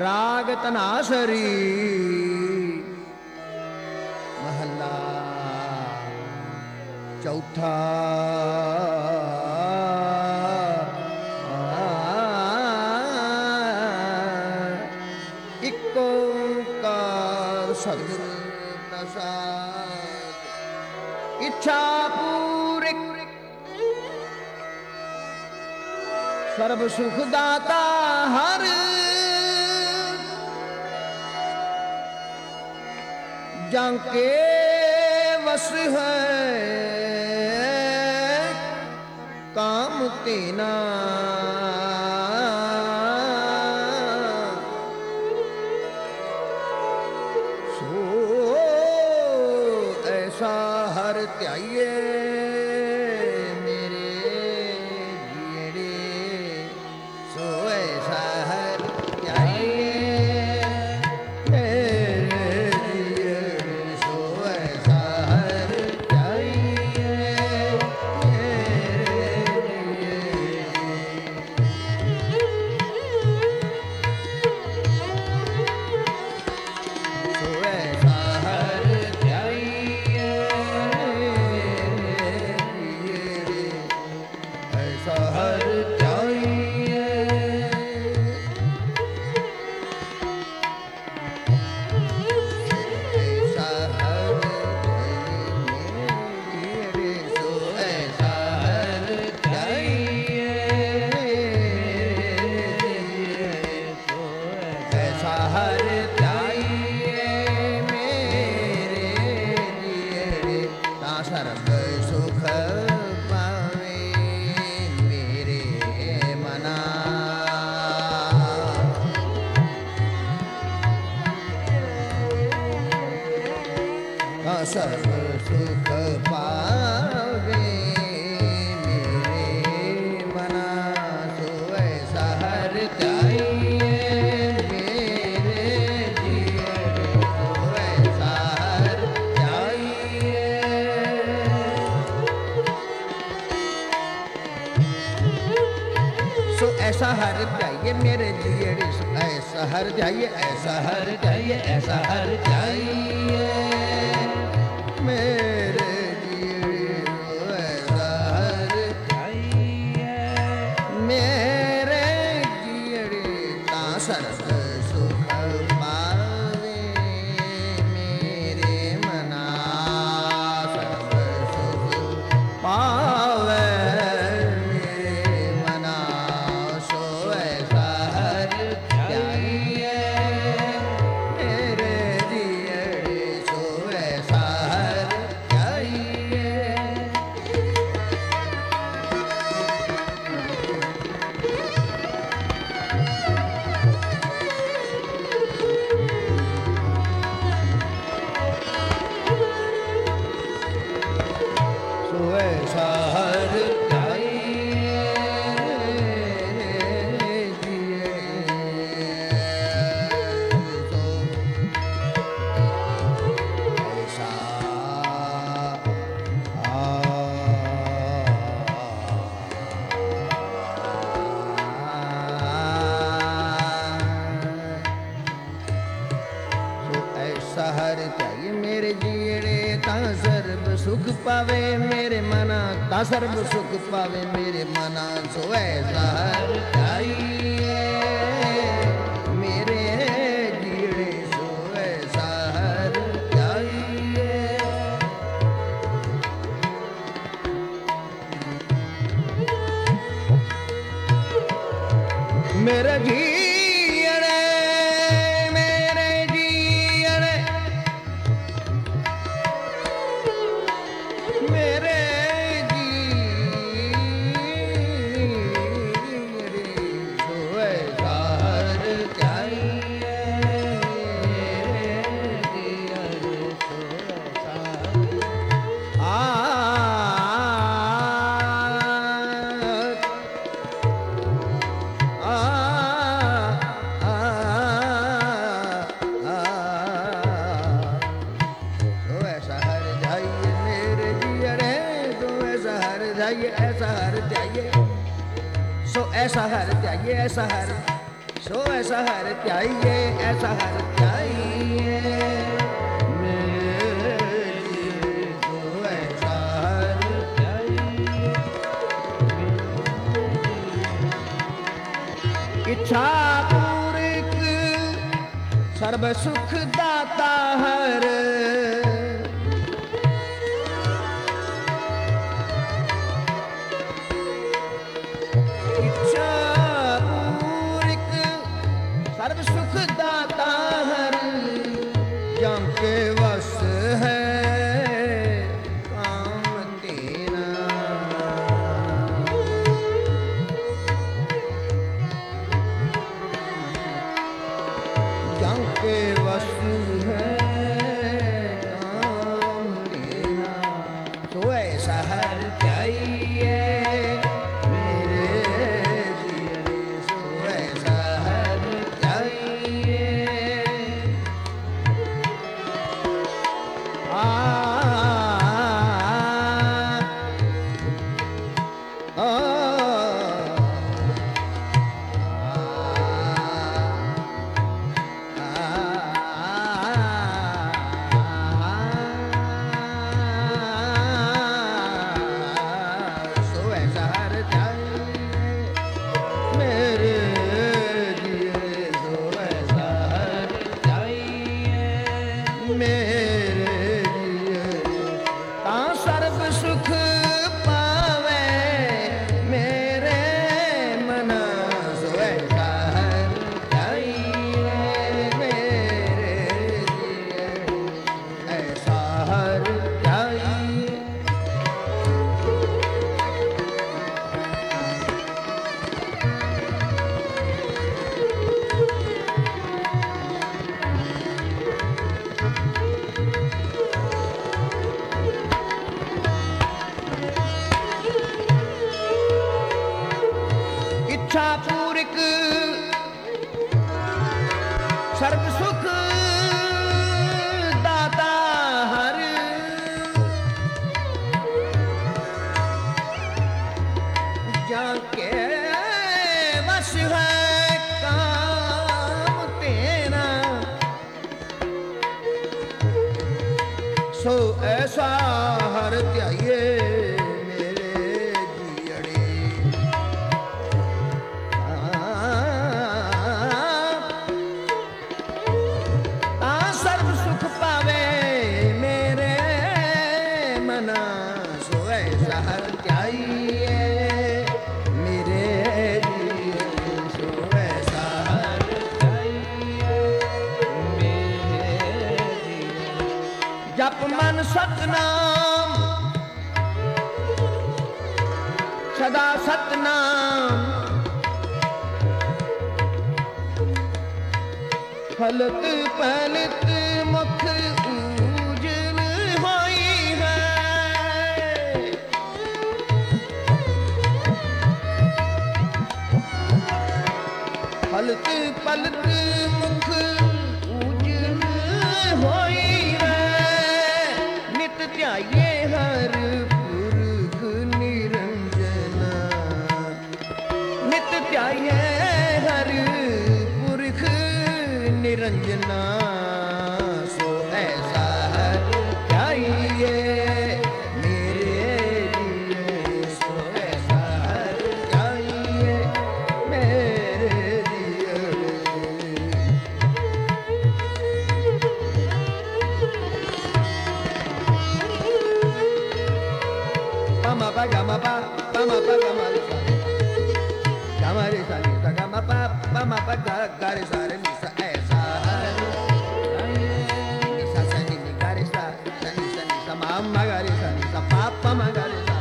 ਰਾਗ ਤਨਾਸਰੀ ਮਹੱਲਾ ਚੌਥਾ। ਇੱਕੋ ਇੱਛਾ ਪੂਰਿਕ। ਸਰਬ ਸੁਖ ਦਾਤਾ ਹਰਿ ਜਾਂ ਕੇ ਵਸ ਹੈ। ਕਾਮ ਤੇਨਾ ਸੋ ਐਸਾ ਹਰ ਧਿਆਈਏ। हर जाइए ऐसा हर जाइए ऐसा हर जाइए ਆਵੇ ਮੇਰੇ ਮਨਾ ਦਾ ਸਰਬ ਸੁਖ ਪਾਵੇ ਮੇਰੇ ਮਨਾ ਸੋਏ ਸਹਾਰ ਜਾਈ सो ऐसा हर त्याइए ऐसा हर सो ऐसा हर त्याइए ऐसा हर त्याइए इच्छा पूर्क सर्व सुख दाता हर ਸ਼ਹਿਰ ਜਾਈਏ। tocar. ਸਤਨਾਮ। ਸਦਾ ਸਤਨਾਮ। ਫਲਤ ਪਲਤ ਮੁਖ ਊਜਨ ਹੋਈ ਹੈ। ਫਲਤ ਪਲਤ ਧਾਰੀਐ ਹਰ ਪੁਰਖ ਨਿਰੰਜਨਾ ਸੋ ਐਸਾ ਹਰ ਧਾਰੀਐ Pama pa gama pa, pama pa gama pa. amare sa ni sa ga ma pa pa ma pa ga ga re sa re ni sa e sa sa sa ni ni ga re sa sa ni sa ni sa ma ma ga re sa ni sa pa pa ma ga re sa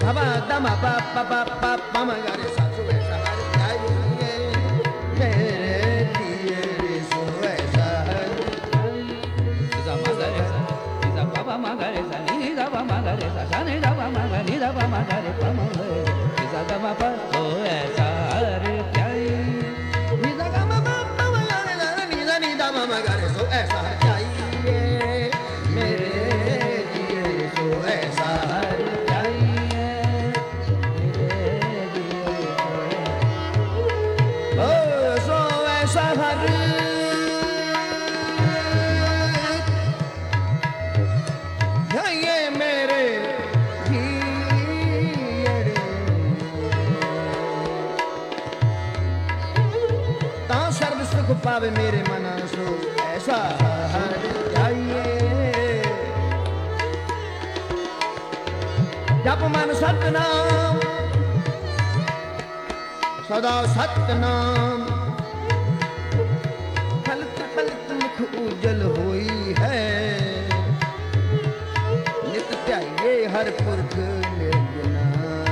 pa pa da ma pa pa pa pa pa ma ga re sa su re sa ga re sa ye ye re ti ye re su re sa sa ma ga re sa ni sa pa pa ma ga re sa ni sa pa ma ga re sa sa ni ਸਰਬ ਪਾਵੇ ਮੇਰੇ ਮਨ ਸੋ ਐਸਾ ਹਰ ਜਾਈਏ ਜਪ ਮਨ ਸਤਨਾਮ ਸਦਾ ਸਤਨਾਮ ਫਲਤ ਫਲਤ ਮੁਖ ਉਜਲ ਹੋਈ ਹੈ ਨਿਤ ਧਿਆਈਏ ਹਰ ਪੁਰਖ ਨਿਰਜਨਾ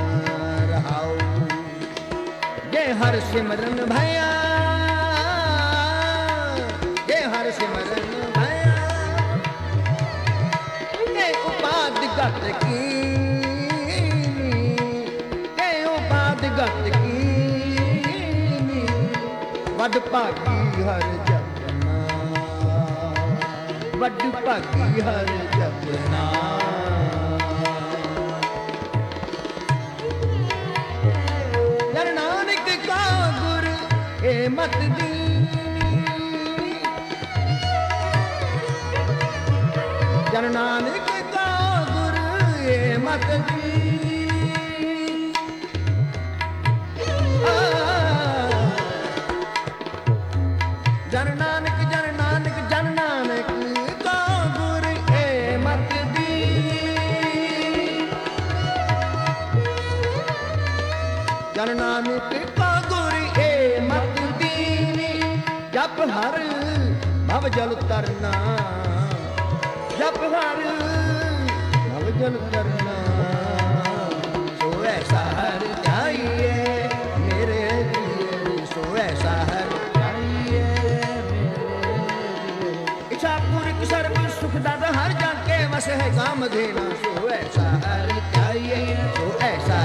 ਰਹਾਉ ਜੇ ਹਰ ਸਿਮਰਨ ਭਇਆ ਗਤ ਕੀਨੀ ਜੇ ਉਪਾਦ ਗਤ ਕੀਨੀ ਵੱਡ ਭਾਗੀ ਹਰ ਜਪਨਾ। ਵੱਡ ਭਾਗੀ ਹਰ ਜਪਨਾ। ਜਨ ਨਾਨਕ ਕਾ ਗੁਰ ਏ ਮਤ ਦੀਨੀ ਜਨ ਨਾਨਕ ਜਨ ਨਾਨਕ ਜਨ ਨਾਨਕ ਕਾ ਗੁਰ ਏ ਮਤ ਦੀਨੀ ਜਨ ਨਾਨਕ ਕਾ ਗੁਰ ਏ ਮਤ ਦੀਨੀ ਜਪ ਹਰ ਭਵ ਜਲ ਤਰਨਾ ਜਪ ਹਰ ਭਵ ਜਲ ਤਰਨਾ ਸੋ ਐਸਾ ਸਰਬ ਸੁਖ ਦਾਤਾ ਹਰ ਜਾ ਕੇ ਵਸ ਹੈ ਕਾਮ ਦੇਨਾ